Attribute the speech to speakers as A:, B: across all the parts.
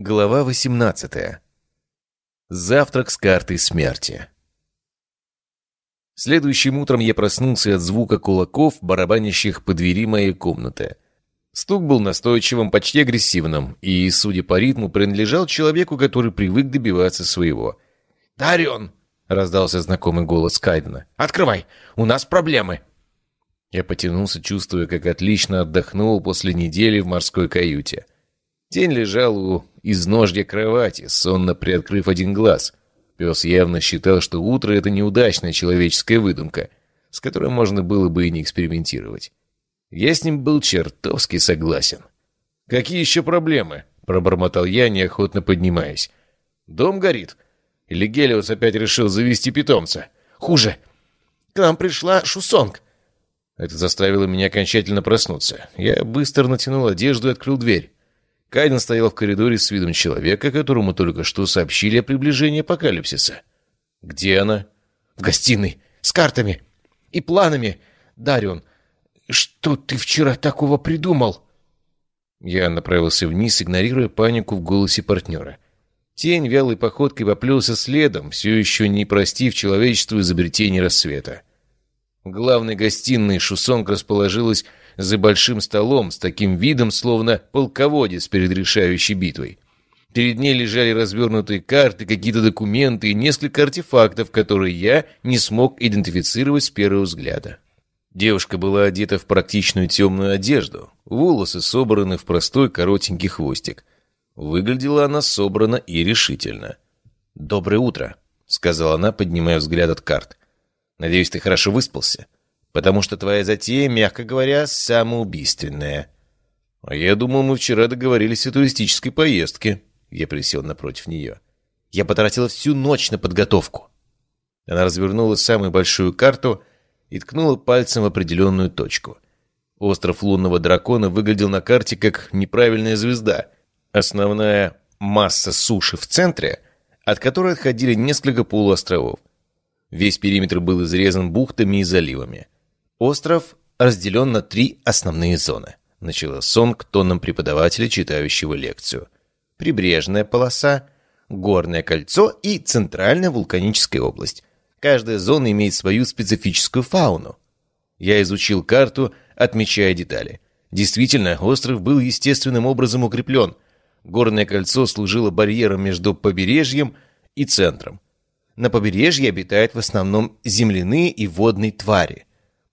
A: Глава 18. Завтрак с картой смерти. Следующим утром я проснулся от звука кулаков, барабанящих по двери моей комнаты. Стук был настойчивым, почти агрессивным, и, судя по ритму, принадлежал человеку, который привык добиваться своего.
B: «Дарион!» — раздался знакомый голос Кайдена. «Открывай! У нас проблемы!»
A: Я потянулся, чувствуя, как отлично отдохнул после недели в морской каюте. Тень лежал у изножья кровати, сонно приоткрыв один глаз. Пес явно считал, что утро — это неудачная человеческая выдумка, с которой можно было бы и не экспериментировать. Я с ним был чертовски согласен. «Какие еще проблемы?» — пробормотал я, неохотно поднимаясь. «Дом горит? Или Гелиос опять решил завести питомца?»
B: «Хуже. К нам пришла Шусонг».
A: Это заставило меня окончательно проснуться. Я быстро натянул одежду и открыл дверь. Кайден стоял в коридоре с видом человека, которому только что сообщили о приближении апокалипсиса. «Где она?»
B: «В гостиной. С картами. И планами. Дарион, что ты вчера такого придумал?»
A: Я направился вниз, игнорируя панику в голосе партнера. Тень вялой походкой поплелся следом, все еще не простив человечеству изобретение рассвета. В главной гостиной Шусонг расположилась за большим столом с таким видом, словно полководец перед решающей битвой. Перед ней лежали развернутые карты, какие-то документы и несколько артефактов, которые я не смог идентифицировать с первого взгляда. Девушка была одета в практичную темную одежду, волосы собраны в простой коротенький хвостик. Выглядела она собрана и решительно. «Доброе утро», — сказала она, поднимая взгляд от карт. «Надеюсь, ты хорошо выспался?» Потому что твоя затея, мягко говоря, самоубийственная. А я думал, мы вчера договорились о туристической поездке. Я присел напротив нее. Я потратила всю ночь на подготовку. Она развернула самую большую карту и ткнула пальцем в определенную точку. Остров лунного дракона выглядел на карте как неправильная звезда. Основная масса суши в центре, от которой отходили несколько полуостровов. Весь периметр был изрезан бухтами и заливами. Остров разделен на три основные зоны. Начала Сонг тоном преподавателя, читающего лекцию. Прибрежная полоса, горное кольцо и центральная вулканическая область. Каждая зона имеет свою специфическую фауну. Я изучил карту, отмечая детали. Действительно, остров был естественным образом укреплен. Горное кольцо служило барьером между побережьем и центром. На побережье обитают в основном земляные и водные твари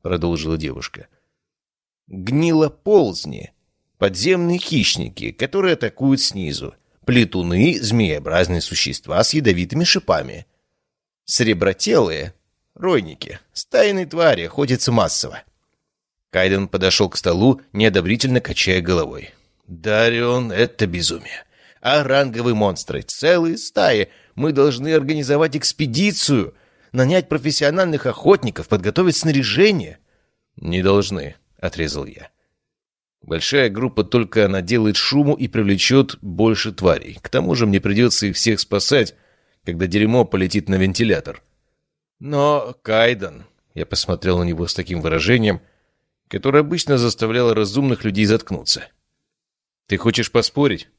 A: продолжила девушка. Гнилоползни, подземные хищники, которые атакуют снизу, плетуны, змееобразные существа с ядовитыми шипами. Сребротелые, ройники, стайные твари охотятся массово. Кайден подошел к столу, неодобрительно качая головой. «Дарион, это безумие. А ранговые монстры, целые стаи. Мы должны организовать экспедицию, нанять профессиональных охотников, подготовить снаряжение». «Не должны», — отрезал я. «Большая группа только наделает шуму и привлечет больше тварей. К тому же мне придется их всех спасать, когда дерьмо полетит на вентилятор». «Но, Кайден...» — я посмотрел на него с таким выражением, которое обычно заставляло разумных людей заткнуться. «Ты хочешь поспорить?»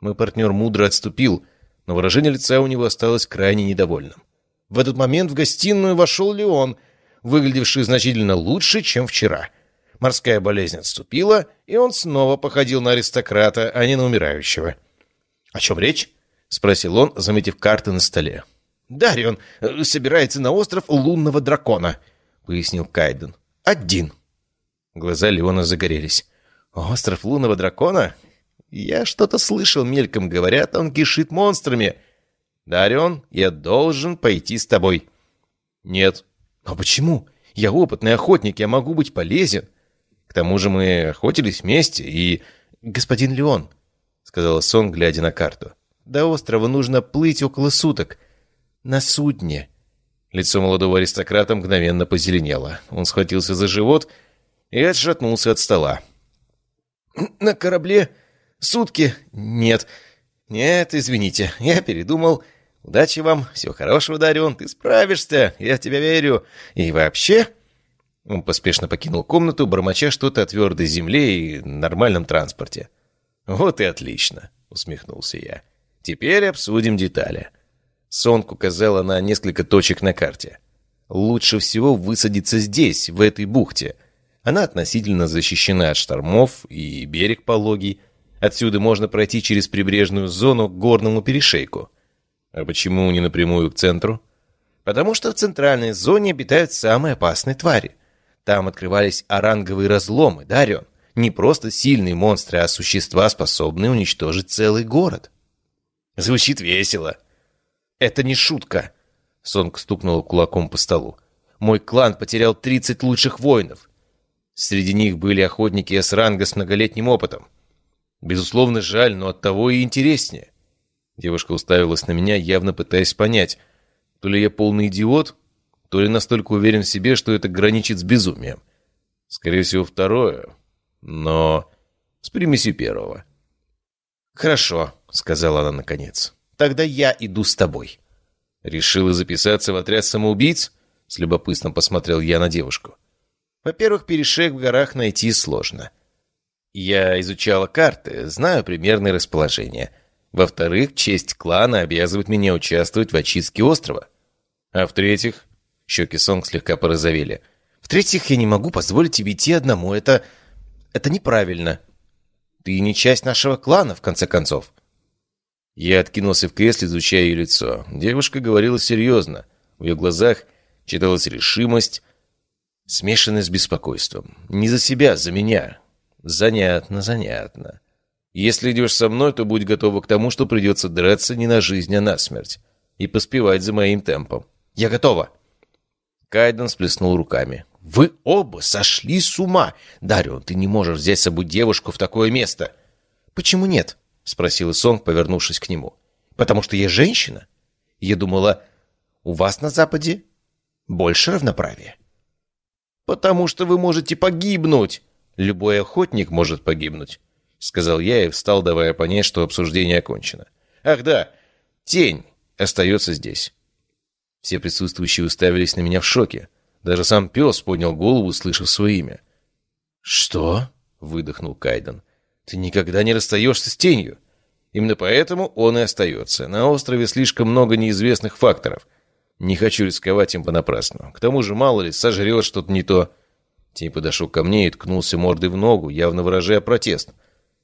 A: Мой партнер мудро отступил, но выражение лица у него осталось крайне недовольным. В этот момент в гостиную вошел Леон, выглядевший значительно лучше, чем вчера. Морская болезнь отступила, и он снова походил на аристократа, а не на умирающего. «О чем речь?» — спросил он, заметив карты на столе. «Дарион э, собирается на остров лунного дракона», — пояснил Кайден. «Один». Глаза Леона загорелись. «Остров лунного дракона? Я что-то слышал мельком, говорят, он кишит монстрами. «Дарион, я должен пойти с тобой». «Нет». «А почему? Я опытный охотник, я могу быть полезен. К тому же мы охотились вместе, и...» «Господин Леон», — сказала Сон, глядя на карту, — «до острова нужно плыть около суток. На судне». Лицо молодого аристократа мгновенно позеленело. Он схватился за живот и отшатнулся от стола. «На корабле? Сутки? Нет. Нет, извините, я передумал. Удачи вам, всего хорошего, Дарион, ты справишься, я в тебя верю. И вообще...» Он поспешно покинул комнату, бормоча что-то о твердой земле и нормальном транспорте. «Вот и отлично. — усмехнулся я. «Теперь обсудим детали». Сонг указала на несколько точек на карте. «Лучше всего высадиться здесь, в этой бухте. Она относительно защищена от штормов и берег пологий. Отсюда можно пройти через прибрежную зону к горному перешейку. А почему не напрямую к центру? Потому что в центральной зоне обитают самые опасные твари. Там открывались оранговые разломы, Дарион. Не просто сильные монстры, а существа, способные уничтожить целый город. Звучит весело. Это не шутка. Сонг стукнул кулаком по столу. Мой клан потерял 30 лучших воинов. Среди них были охотники С-ранга с многолетним опытом. Безусловно, жаль, но оттого и интереснее. Девушка уставилась на меня, явно пытаясь понять, то ли я полный идиот, то ли настолько уверен в себе, что это граничит с безумием. Скорее всего, второе, но с примесью первого. «Хорошо», — сказала она наконец. «Тогда я иду с тобой». «Решила записаться в отряд самоубийц?» С любопытством посмотрел я на девушку. «Во-первых, перешеек в горах найти сложно. Я изучала карты, знаю примерное расположение. Во-вторых, честь клана обязывает меня участвовать в очистке острова. А в-третьих, щеки Сонг слегка порозовели. В-третьих, я не могу позволить тебе идти одному. Это... это неправильно. Ты не часть нашего клана, в конце концов. Я откинулся в кресле, изучая ее лицо. Девушка говорила серьезно. В ее глазах читалась решимость, смешанная с беспокойством. Не за себя, за меня. Занятно, занятно. Если идешь со мной, то будь готова к тому, что придется драться не на жизнь, а на смерть. И поспевать за моим темпом. Я готова!» Кайден сплеснул руками. «Вы оба сошли с ума! Дарион, ты не можешь взять с собой девушку в такое место!» «Почему нет?» — спросила Сонг, повернувшись к нему. «Потому что я женщина? Я думала, у вас на Западе больше равноправия». «Потому что вы можете погибнуть!» «Любой охотник может погибнуть», — сказал я и встал, давая понять, что обсуждение окончено. «Ах да, тень остается здесь». Все присутствующие уставились на меня в шоке. Даже сам пес поднял голову, услышав свое имя. «Что?» — выдохнул Кайден. «Ты никогда не расстаешься с тенью. Именно поэтому он и остается. На острове слишком много неизвестных факторов. Не хочу рисковать им понапрасну. К тому же, мало ли, сожрет что-то не то». Тень подошел ко мне и ткнулся мордой в ногу, явно выражая протест.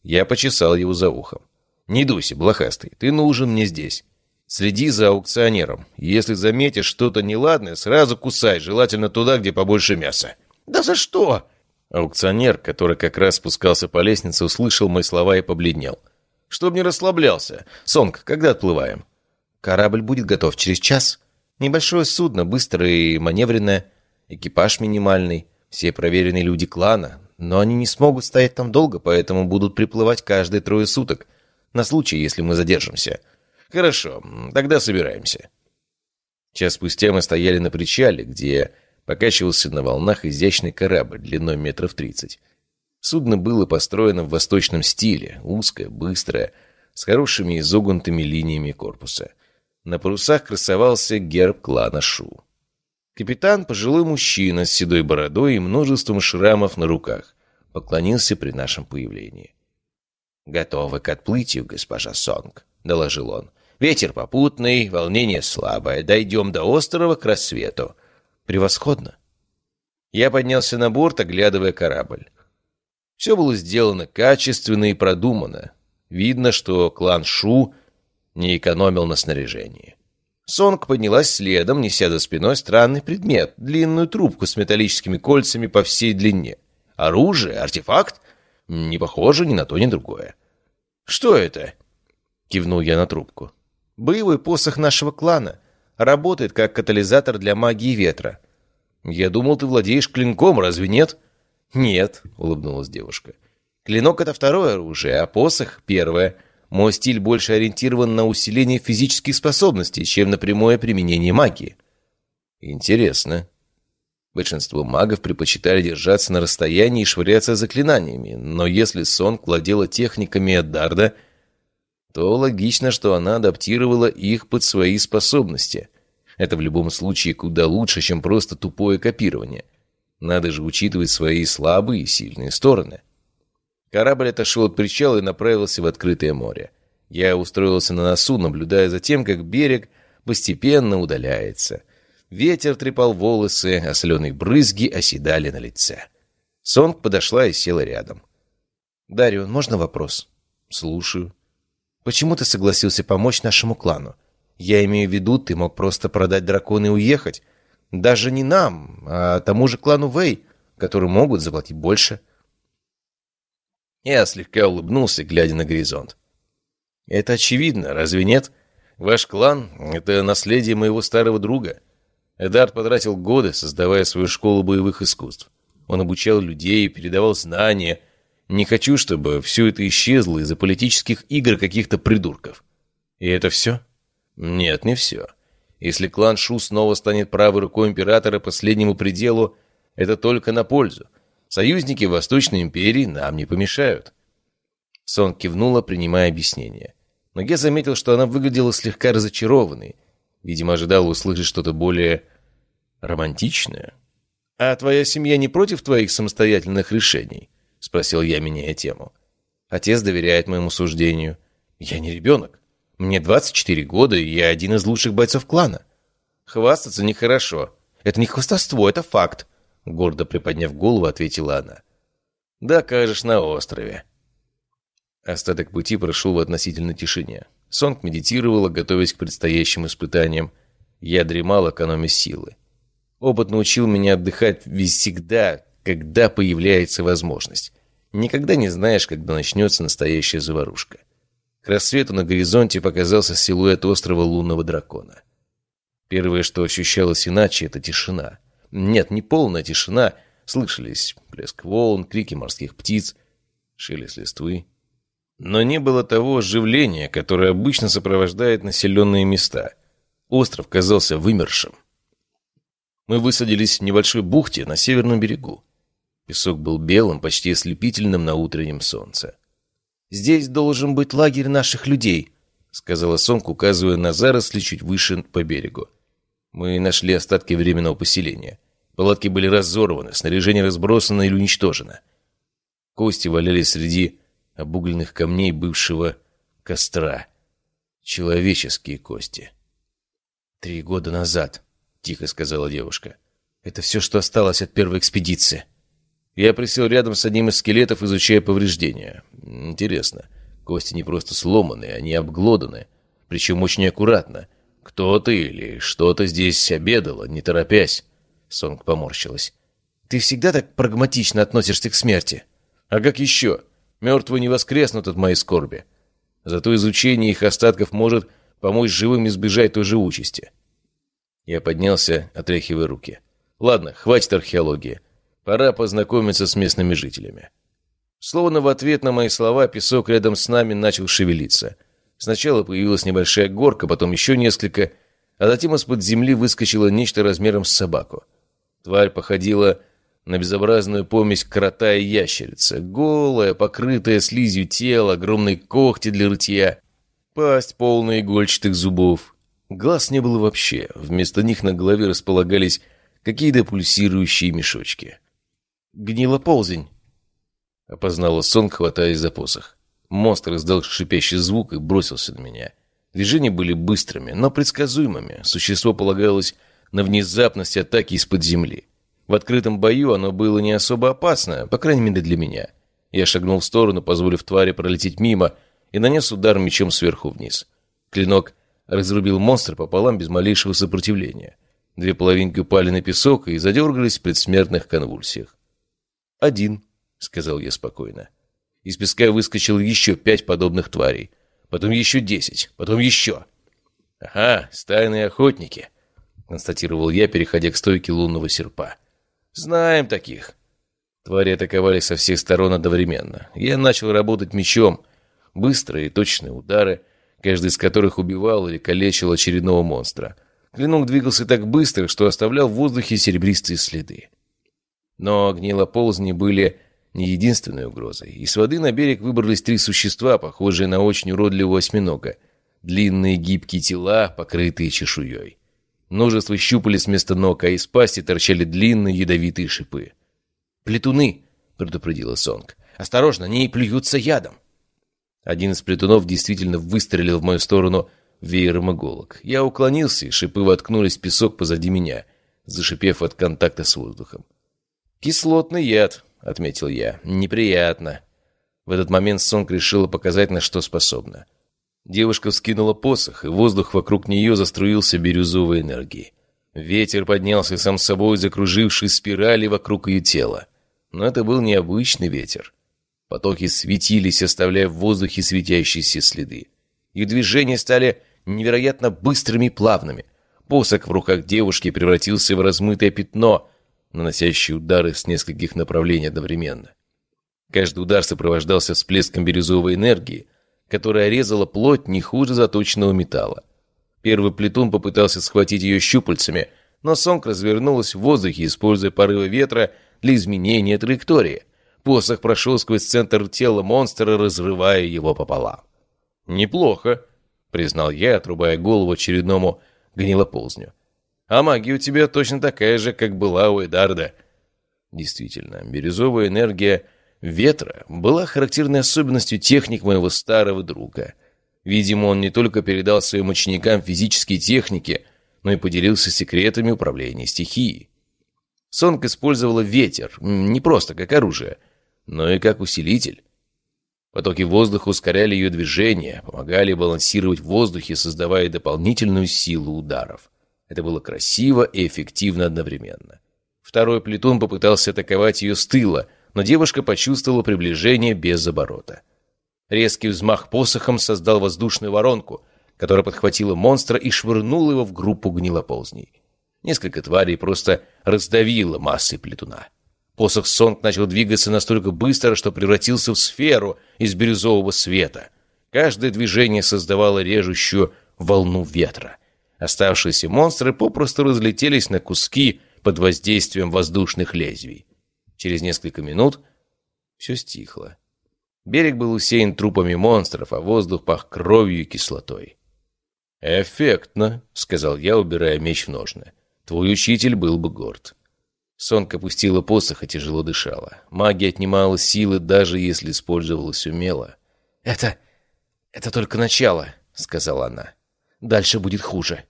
A: Я почесал его за ухом. «Не дуйся, блохастый, ты нужен мне здесь. Следи за аукционером. Если заметишь что-то неладное, сразу кусай, желательно туда, где побольше мяса». «Да за что?» Аукционер, который как раз спускался по лестнице, услышал мои слова и побледнел. «Чтоб не расслаблялся. Сонг, когда отплываем?» «Корабль будет готов через час. Небольшое судно, быстрое и маневренное. Экипаж минимальный. Все проверенные люди клана. Но они не смогут стоять там долго, поэтому будут приплывать каждые трое суток. На случай, если мы задержимся». «Хорошо, тогда собираемся». Час спустя мы стояли на причале, где покачивался на волнах изящный корабль длиной метров тридцать. Судно было построено в восточном стиле, узкое, быстрое, с хорошими изогнутыми линиями корпуса. На парусах красовался герб клана Шу. Капитан, пожилой мужчина с седой бородой и множеством шрамов на руках, поклонился при нашем появлении. «Готовы к отплытию, госпожа Сонг», — доложил он. Ветер попутный, волнение слабое. Дойдем до острова к рассвету. Превосходно. Я поднялся на борт, оглядывая корабль. Все было сделано качественно и продуманно. Видно, что клан Шу не экономил на снаряжении. Сонг поднялась следом, неся за спиной странный предмет, длинную трубку с металлическими кольцами по всей длине. Оружие, артефакт? Не похоже ни на то, ни другое. «Что это?» — кивнул я на трубку. Боевой посох нашего клана. Работает как катализатор для магии ветра. Я думал, ты владеешь клинком, разве нет? Нет, улыбнулась девушка. Клинок — это второе оружие, а посох — первое. Мой стиль больше ориентирован на усиление физических способностей, чем на прямое применение магии. Интересно. Большинство магов предпочитали держаться на расстоянии и швыряться заклинаниями, но если Сонг владела техниками от то логично, что она адаптировала их под свои способности. Это в любом случае куда лучше, чем просто тупое копирование. Надо же учитывать свои слабые и сильные стороны. Корабль отошел от причала и направился в открытое море. Я устроился на носу, наблюдая за тем, как берег постепенно удаляется. Ветер трепал волосы, а соленые брызги оседали на лице. Сонг подошла и села рядом.
B: «Дарион, можно вопрос?»
A: «Слушаю».
B: «Почему ты согласился помочь нашему клану? Я имею в виду, ты мог просто продать дракона и уехать. Даже не нам, а тому же клану Вэй, которые могут заплатить больше».
A: Я слегка улыбнулся, глядя на горизонт. «Это очевидно, разве нет? Ваш клан — это наследие моего старого друга. Эдард потратил годы, создавая свою школу боевых искусств. Он обучал людей, передавал знания. Не хочу, чтобы все это исчезло из-за политических игр каких-то придурков. И это все? Нет, не все. Если клан Шу снова станет правой рукой императора последнему пределу, это только на пользу. Союзники Восточной империи нам не помешают. Сон кивнула, принимая объяснение. Но я заметил, что она выглядела слегка разочарованной. Видимо, ожидала услышать что-то более романтичное. «А твоя семья не против твоих самостоятельных решений?» — спросил я, меняя тему. Отец доверяет моему суждению. Я не ребенок. Мне 24 года, и я один из лучших бойцов клана. Хвастаться нехорошо. Это не хвастовство, это факт. Гордо приподняв голову, ответила она. Да, кажешь, на острове. Остаток пути прошел в относительной тишине. Сонг медитировала, готовясь к предстоящим испытаниям. Я дремал, экономя силы. Опыт научил меня отдыхать всегда, когда появляется возможность. Никогда не знаешь, когда начнется настоящая заварушка. К рассвету на горизонте показался силуэт острова лунного дракона. Первое, что ощущалось иначе, это тишина. Нет, не полная тишина. Слышались плеск волн, крики морских птиц, шелест листвы. Но не было того оживления, которое обычно сопровождает населенные места. Остров казался вымершим. Мы высадились в небольшой бухте на северном берегу. Песок был белым, почти ослепительным на утреннем солнце.
B: «Здесь должен быть лагерь наших людей», — сказала Сонг, указывая на заросли чуть выше по берегу.
A: Мы нашли остатки временного поселения. Палатки были разорваны, снаряжение разбросано или уничтожено. Кости валялись среди обугленных камней бывшего костра. Человеческие кости.
B: «Три года назад», тихо сказала девушка. «Это все, что осталось от первой экспедиции».
A: Я присел рядом с одним из скелетов, изучая повреждения. Интересно, кости не просто сломаны, они обглоданы, причем очень аккуратно. Кто-то или что-то здесь обедало, не торопясь. Сонг поморщилась.
B: «Ты всегда так прагматично относишься к смерти?»
A: «А как еще? Мертвые не воскреснут от моей скорби. Зато изучение их остатков может помочь живым избежать той же участи. Я поднялся, отряхивая руки. «Ладно, хватит археологии. Пора познакомиться с местными жителями». Словно в ответ на мои слова песок рядом с нами начал шевелиться. Сначала появилась небольшая горка, потом еще несколько, а затем из-под земли выскочило нечто размером с собаку. Тварь походила на безобразную помесь крота и ящерицы. Голая, покрытая слизью тело, огромные когти для рытья, пасть полная игольчатых зубов. Глаз не было вообще, вместо них на голове располагались какие-то пульсирующие мешочки.
B: «Гнило ползень», —
A: опознала сон, хватаясь за посох. Монстр издал шипящий звук и бросился на меня. Движения были быстрыми, но предсказуемыми. Существо полагалось на внезапность атаки из-под земли. В открытом бою оно было не особо опасно, по крайней мере для меня. Я шагнул в сторону, позволив твари пролететь мимо, и нанес удар мечом сверху вниз. Клинок разрубил монстра пополам без малейшего сопротивления. Две половинки упали на песок и задергались в предсмертных конвульсиях. «Один», — сказал я спокойно. Из песка выскочило еще пять подобных тварей. Потом еще десять. Потом еще. «Ага, стайные охотники», — констатировал я, переходя к стойке лунного серпа. «Знаем таких». Твари атаковали со всех сторон одновременно. Я начал работать мечом. Быстрые и точные удары — каждый из которых убивал или калечил очередного монстра. Клинок двигался так быстро, что оставлял в воздухе серебристые следы. Но гнилоползни были не единственной угрозой. Из воды на берег выбрались три существа, похожие на очень уродливого осьминога. Длинные гибкие тела, покрытые чешуей. Множество щупалец вместо ног, а из пасти торчали длинные ядовитые шипы.
B: «Плетуны!» — предупредила Сонг. «Осторожно, они плюются ядом!» Один из плетунов действительно выстрелил в мою сторону веером иголок. Я уклонился, и шипы воткнулись в песок позади меня, зашипев от контакта с воздухом. «Кислотный яд», — отметил я. «Неприятно». В этот момент Сонг решила показать, на что способна. Девушка вскинула посох, и воздух вокруг нее заструился бирюзовой энергией. Ветер поднялся сам собой, закруживший спирали вокруг ее тела. Но это был необычный ветер. Потоки светились, оставляя в воздухе светящиеся следы. Их движения стали невероятно быстрыми и плавными. Посох в руках девушки превратился в размытое пятно, наносящее удары с нескольких направлений одновременно. Каждый удар сопровождался всплеском бирюзовой энергии, которая резала плоть не хуже заточенного металла. Первый плетун попытался схватить ее щупальцами, но Сонг развернулась в воздухе, используя порывы ветра для изменения траектории. Посох прошел сквозь центр тела монстра, разрывая его пополам. «Неплохо», — признал я, отрубая голову очередному гнилоползню. «А магия у тебя точно такая же, как была у Эдарда». Действительно, бирюзовая энергия ветра была характерной особенностью техник моего старого друга. Видимо, он не только передал своим ученикам физические техники, но и поделился секретами управления стихией. Сонг использовала ветер не просто как оружие, но и как усилитель. Потоки воздуха ускоряли ее движение, помогали балансировать в воздухе, создавая дополнительную силу ударов. Это было красиво и эффективно одновременно. Второй плетун попытался атаковать ее с тыла, но девушка почувствовала приближение без оборота. Резкий взмах посохом создал воздушную воронку, которая подхватила монстра и швырнула его в группу гнилоползней. Несколько тварей просто раздавило массой плетуна. Посох Сонг начал двигаться настолько быстро, что превратился в сферу из бирюзового света. Каждое движение создавало режущую волну ветра. Оставшиеся монстры попросту разлетелись на куски под воздействием воздушных лезвий. Через несколько минут все стихло. Берег был усеян трупами монстров, а воздух пах кровью и кислотой. «Эффектно», — сказал я, убирая меч в ножны. «Твой учитель был бы горд». Сонка опустила посох и тяжело дышала. Магия отнимала силы, даже если использовалась умело. «Это... это только начало», — сказала она. «Дальше будет хуже».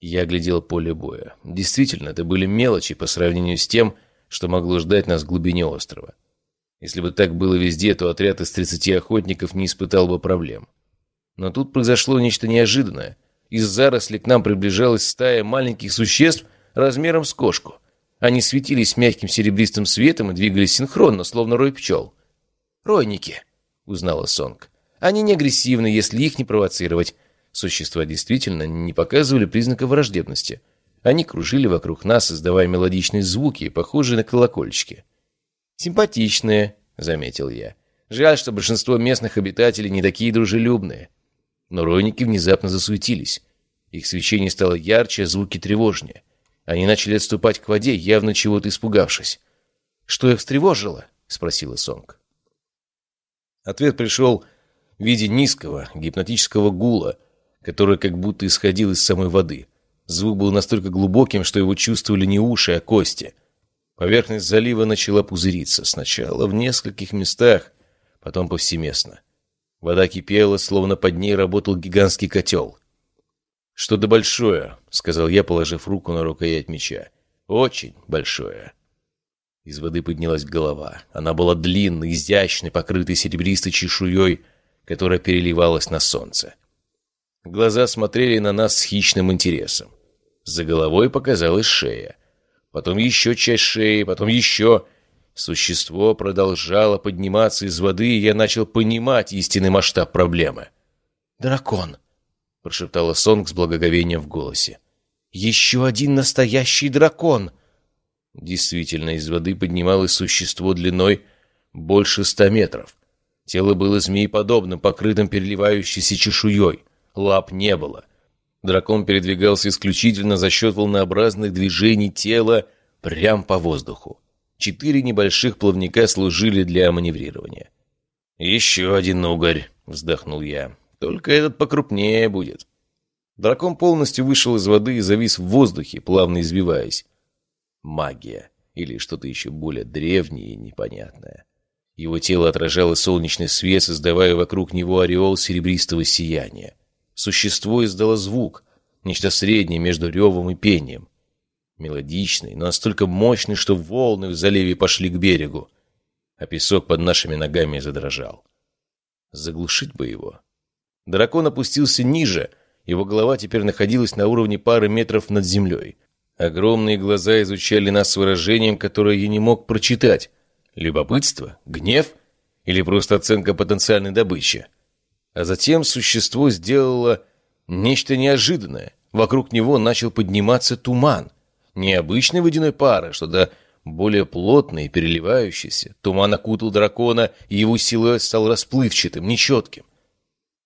B: Я глядел поле боя. Действительно, это были мелочи по сравнению с тем, что могло ждать нас в глубине острова. Если бы так было везде, то отряд из 30 охотников не испытал бы проблем. Но тут произошло нечто неожиданное. Из заросли к нам приближалась стая маленьких существ размером с кошку. Они светились мягким серебристым светом и двигались синхронно, словно рой пчел. «Ройники», — узнала Сонг. «Они не агрессивны, если их не провоцировать. Существа действительно не показывали признаков враждебности. Они кружили вокруг нас, издавая мелодичные звуки, похожие на колокольчики. «Симпатичные», — заметил я. «Жаль, что большинство местных обитателей не такие дружелюбные». Но ройники внезапно засуетились. Их свечение стало ярче, а звуки тревожнее. Они начали отступать к воде, явно чего-то испугавшись. «Что их встревожило?» — спросила Сонг. Ответ пришел в виде низкого гипнотического гула, который как будто исходил из самой воды. Звук был настолько глубоким, что его чувствовали не уши, а кости. Поверхность залива начала пузыриться. Сначала в нескольких местах, потом повсеместно. Вода кипела, словно под ней работал гигантский котел. «Что-то большое», — сказал я, положив руку на рукоять меча. «Очень большое». Из воды поднялась голова. Она была длинной, изящной, покрытой серебристой чешуей, которая переливалась на солнце. Глаза смотрели на нас с хищным интересом. За головой показалась шея. Потом еще часть шеи, потом еще... Существо продолжало подниматься из воды, и я начал понимать истинный масштаб проблемы. «Дракон!» — прошептала Сонг с благоговением в голосе. «Еще один настоящий дракон!» Действительно, из воды поднималось существо длиной больше ста метров. Тело было змееподобным, покрытым переливающейся чешуей. Лап не было. Дракон передвигался исключительно за счет волнообразных движений тела прямо по воздуху. Четыре небольших плавника служили для маневрирования. «Еще один угорь», — вздохнул я. «Только этот покрупнее будет». Дракон полностью вышел из воды и завис в воздухе, плавно извиваясь. Магия. Или что-то еще более древнее и непонятное. Его тело отражало солнечный свет, создавая вокруг него ореол серебристого сияния. Существо издало звук, нечто среднее между ревом и пением. Мелодичный, но настолько мощный, что волны в заливе пошли к берегу, а песок под нашими ногами задрожал. Заглушить бы его. Дракон опустился ниже, его голова теперь находилась на уровне пары метров над землей. Огромные глаза изучали нас с выражением, которое я не мог прочитать. Любопытство? Гнев? Или просто оценка потенциальной добычи? А затем существо сделало нечто неожиданное. Вокруг него начал подниматься туман. Необычной водяной пары, что-то более плотный переливающийся. Туман окутал дракона, и его силуэт стал расплывчатым, нечетким.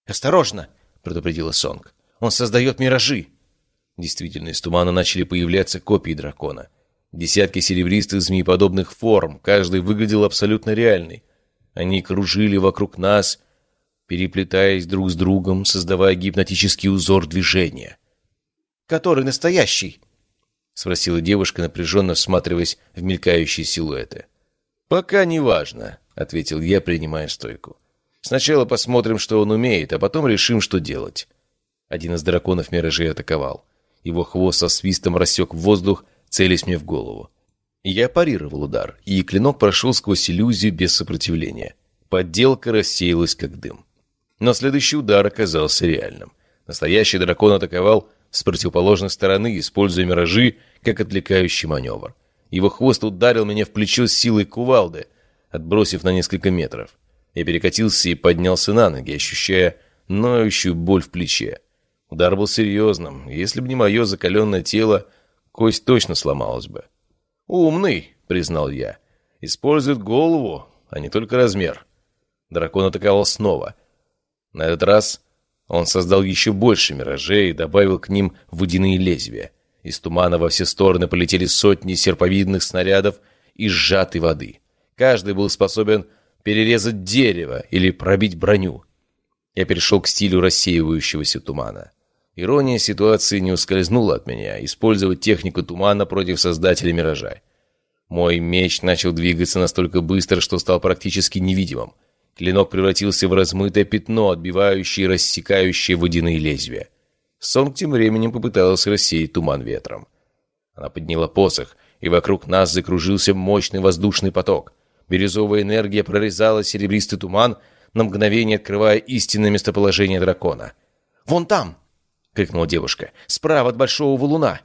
B: «Осторожно!» — предупредила Сонг. «Он создает миражи!» Действительно, из тумана начали появляться копии дракона. Десятки серебристых змееподобных форм, каждый выглядел абсолютно реальный. Они кружили вокруг нас, переплетаясь друг с другом, создавая гипнотический узор движения. «Который настоящий?» — спросила девушка, напряженно всматриваясь в мелькающие силуэты. «Пока не важно», — ответил я, принимая стойку. «Сначала посмотрим, что он умеет, а потом решим, что делать». Один из драконов миражей атаковал. Его хвост со свистом рассек воздух, целясь мне в голову. Я парировал удар, и клинок прошел сквозь иллюзию без сопротивления. Подделка рассеялась, как дым. Но следующий удар оказался реальным. Настоящий дракон атаковал с противоположной стороны, используя миражи как отвлекающий маневр. Его хвост ударил меня в плечо с силой кувалды, отбросив на несколько метров. Я перекатился и поднялся на ноги, ощущая ноющую боль в плече. Удар был серьезным. Если бы не мое закаленное тело, кость точно сломалась бы. «Умный», — признал я. «Использует голову, а не только размер». Дракон атаковал снова. На этот раз он создал еще больше миражей и добавил к ним водяные лезвия. Из тумана во все стороны полетели сотни серповидных снарядов и сжатой воды. Каждый был способен перерезать дерево или пробить броню. Я перешел к стилю рассеивающегося тумана. Ирония ситуации не ускользнула от меня, использовать технику тумана против создателя миража. Мой меч начал двигаться настолько быстро, что стал практически невидимым. Клинок превратился в размытое пятно, отбивающее и рассекающее водяные лезвия. Сонг тем временем попыталась рассеять туман ветром. Она подняла посох, и вокруг нас закружился мощный воздушный поток. Бирюзовая энергия прорезала серебристый туман, на мгновение открывая истинное местоположение дракона. «Вон там!» крикнула девушка. «Справа от большого валуна!»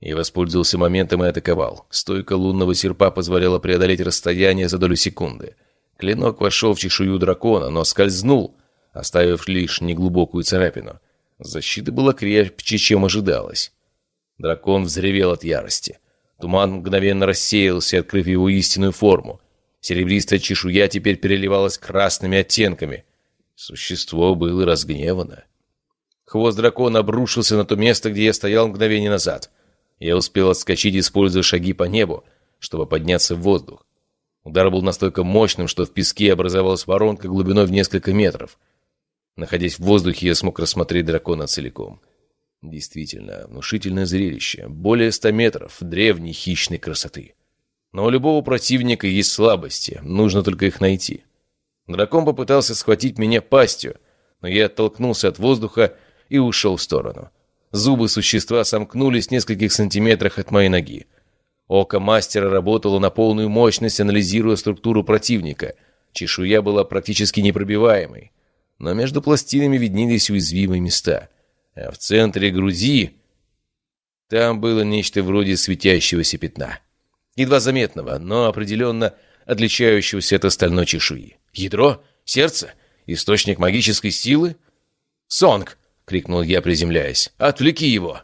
B: Я воспользовался моментом и атаковал. Стойка лунного серпа позволяла преодолеть расстояние за долю секунды. Клинок вошел в чешую дракона, но скользнул, оставив лишь неглубокую царапину. Защита была крепче, чем ожидалось. Дракон взревел от ярости. Туман мгновенно рассеялся, открыв его истинную форму. Серебристая чешуя теперь переливалась красными оттенками. Существо было разгневано. Хвост дракона обрушился на то место, где я стоял мгновение назад. Я успел отскочить, используя шаги по небу, чтобы подняться в воздух. Удар был настолько мощным, что в песке образовалась воронка глубиной в несколько метров. Находясь в воздухе, я смог рассмотреть дракона целиком. Действительно, внушительное зрелище. Более ста метров древней хищной красоты. Но у любого противника есть слабости, нужно только их найти. Дракон попытался схватить меня пастью, но я оттолкнулся от воздуха и ушел в сторону. Зубы существа сомкнулись в нескольких сантиметрах от моей ноги. Око мастера работало на полную мощность, анализируя структуру противника. Чешуя была практически непробиваемой. Но между пластинами виднелись уязвимые места. А в центре груди... Там было нечто вроде светящегося пятна. Едва заметного, но определенно отличающегося от остальной чешуи. Ядро? Сердце? Источник магической силы? Сонг! крикнул я, приземляясь. «Отвлеки его!»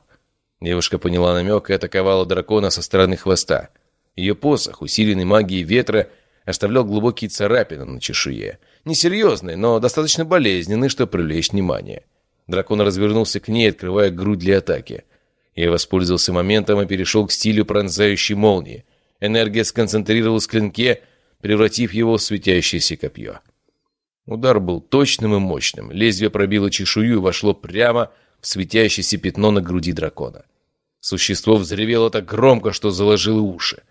B: Девушка поняла намек и атаковала дракона со стороны хвоста. Ее посох, усиленный магией ветра, оставлял глубокие царапины на чешуе. Несерьезные, но достаточно болезненные, чтобы привлечь внимание. Дракон развернулся к ней, открывая грудь для атаки. Я воспользовался моментом и перешел к стилю пронзающей молнии. Энергия сконцентрировалась в клинке, превратив его в светящееся копье. Удар был точным и мощным. Лезвие пробило чешую и вошло прямо светящееся пятно на груди дракона. Существо взревело так громко, что заложило уши.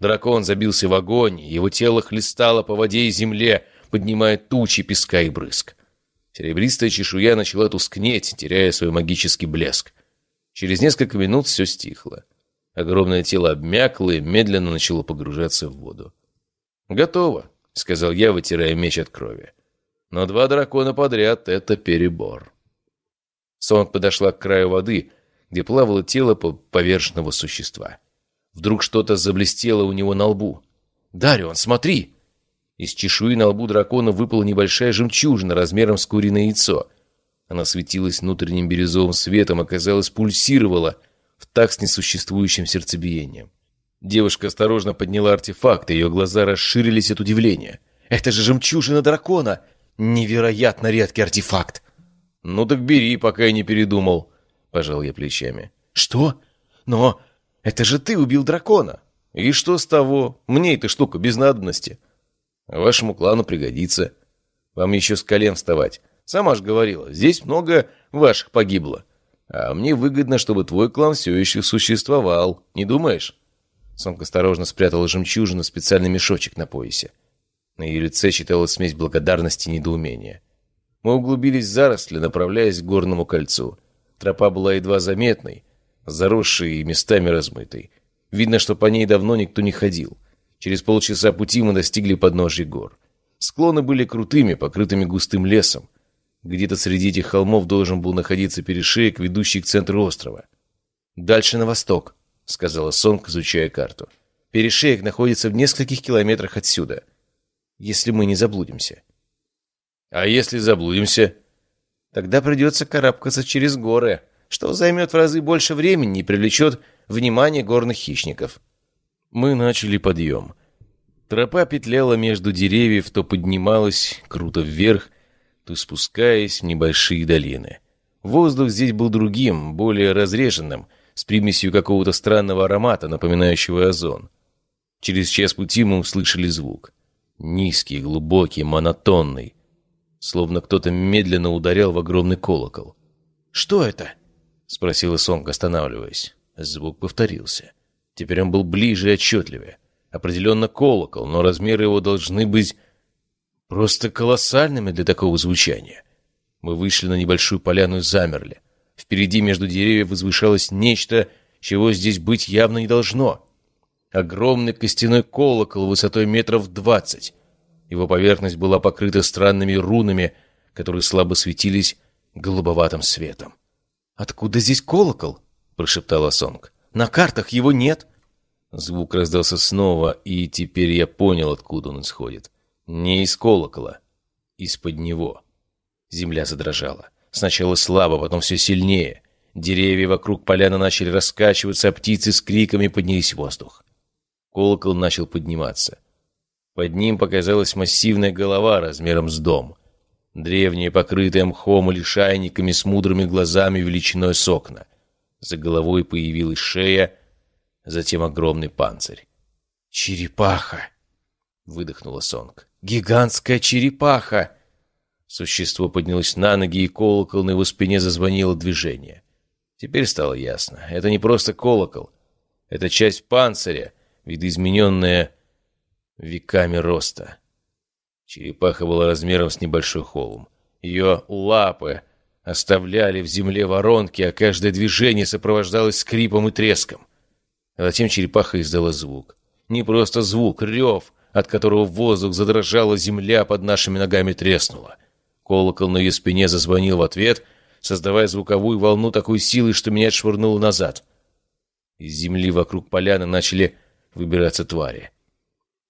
B: Дракон забился в огонь, его тело хлестало по воде и земле, поднимая тучи песка и брызг. Серебристая чешуя начала тускнеть, теряя свой магический блеск. Через несколько минут все стихло. Огромное тело обмякло и медленно начало погружаться в воду. «Готово», — сказал я, вытирая меч от крови. «Но два дракона подряд — это перебор». Сонг подошла к краю воды, где плавало тело поверженного существа. Вдруг что-то заблестело у него на лбу. «Дарион, смотри!» Из чешуи на лбу дракона выпала небольшая жемчужина размером с куриное яйцо. Она светилась внутренним бирюзовым светом, оказалось, пульсировала в такт с несуществующим сердцебиением. Девушка осторожно подняла артефакт, и ее глаза расширились от удивления. «Это же жемчужина дракона! Невероятно редкий артефакт!» «Ну так бери, пока я не передумал», — пожал я плечами. «Что? Но это же ты убил дракона!» «И что с того? Мне эта штука без надобности. Вашему клану пригодится. Вам еще с колен вставать. Сама же говорила, здесь много ваших погибло. А мне выгодно, чтобы твой клан все еще существовал. Не думаешь?» Сонка осторожно спрятала жемчужину в специальный мешочек на поясе. На ее лице читалась смесь благодарности и недоумения. Мы углубились в заросли, направляясь к горному кольцу. Тропа была едва заметной, заросшей и местами размытой. Видно, что по ней давно никто не ходил. Через полчаса пути мы достигли подножья гор. Склоны были крутыми, покрытыми густым лесом. Где-то среди этих холмов должен был находиться перешеек, ведущий к центру острова. «Дальше на восток», — сказала Сонг, изучая карту. «Перешеек находится в нескольких километрах отсюда, если мы не заблудимся». «А если заблудимся?» «Тогда придется карабкаться через горы, что займет в разы больше времени и привлечет внимание горных хищников». Мы начали подъем. Тропа петляла между деревьев, то поднималась круто вверх, то спускаясь в небольшие долины. Воздух здесь был другим, более разреженным, с примесью какого-то странного аромата, напоминающего озон. Через час пути мы услышали звук. Низкий, глубокий, монотонный. Словно кто-то медленно ударял в огромный колокол. «Что это?» — спросила Сонг, останавливаясь. Звук повторился. Теперь он был ближе и отчетливее. Определенно колокол, но размеры его должны быть просто колоссальными для такого звучания. Мы вышли на небольшую поляну и замерли. Впереди между деревьев возвышалось нечто, чего здесь быть явно не должно. Огромный костяной колокол высотой метров двадцать. Его поверхность была покрыта странными рунами, которые слабо светились голубоватым светом. «Откуда здесь колокол?» — прошептала Сонг. На картах его нет». Звук раздался снова, и теперь я понял, откуда он исходит. Не из колокола, из-под него. Земля задрожала. Сначала слабо, потом все сильнее. Деревья вокруг поляны начали раскачиваться, а птицы с криками поднялись в воздух. Колокол начал подниматься. Под ним показалась массивная голова размером с дом. Древняя, покрытая мхом или шайниками с мудрыми глазами величиной с окна — за головой появилась шея, затем огромный панцирь. «Черепаха!» — выдохнула Сонг. «Гигантская черепаха!» Существо поднялось на ноги, и колокол на его спине зазвонило движение. Теперь стало ясно. Это не просто колокол. Это часть панциря, видоизмененная веками роста. Черепаха была размером с небольшой холм. Ее лапы оставляли в земле воронки, а каждое движение сопровождалось скрипом и треском. А затем черепаха издала звук. Не просто звук, рев, от которого воздух задрожала, земля под нашими ногами треснула. Колокол на ее спине зазвонил в ответ, создавая звуковую волну такой силы, что меня отшвырнуло назад. Из земли вокруг поляны начали выбираться твари.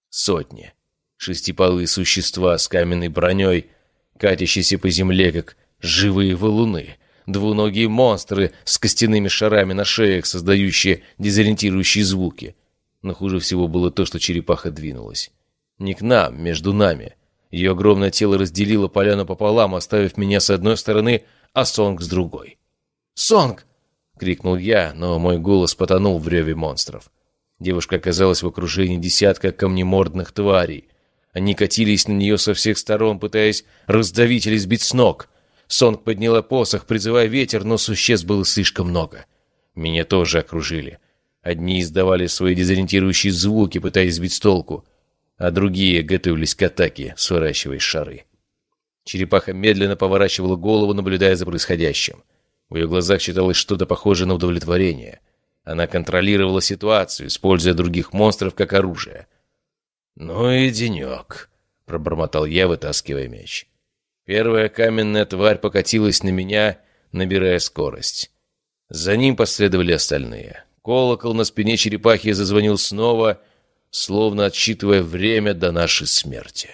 B: Сотни. Шестипалые существа с каменной броней, катящиеся по земле, как Живые валуны. Двуногие монстры с костяными шарами на шеях, создающие дезориентирующие звуки. Но хуже всего было то, что черепаха двинулась. Не к нам, между нами. Ее огромное тело разделило поляну пополам, оставив меня с одной стороны, а Сонг с другой. «Сонг!» — крикнул я, но мой голос потонул в реве монстров. Девушка оказалась в окружении десятка камнемордных тварей. Они катились на нее со всех сторон, пытаясь раздавить или сбить с ног. Сонг подняла посох, призывая ветер, но существ было слишком много. Меня тоже окружили. Одни издавали свои дезориентирующие звуки, пытаясь сбить с толку, а другие готовились к атаке, сворачивая шары. Черепаха медленно поворачивала голову, наблюдая за происходящим. В ее глазах читалось что-то похожее на удовлетворение. Она контролировала ситуацию, используя других монстров как оружие. «Ну и денек», — пробормотал я, вытаскивая меч. Первая каменная тварь покатилась на меня, набирая скорость. За ним последовали остальные. Колокол на спине черепахи зазвонил снова, словно отсчитывая время до нашей смерти.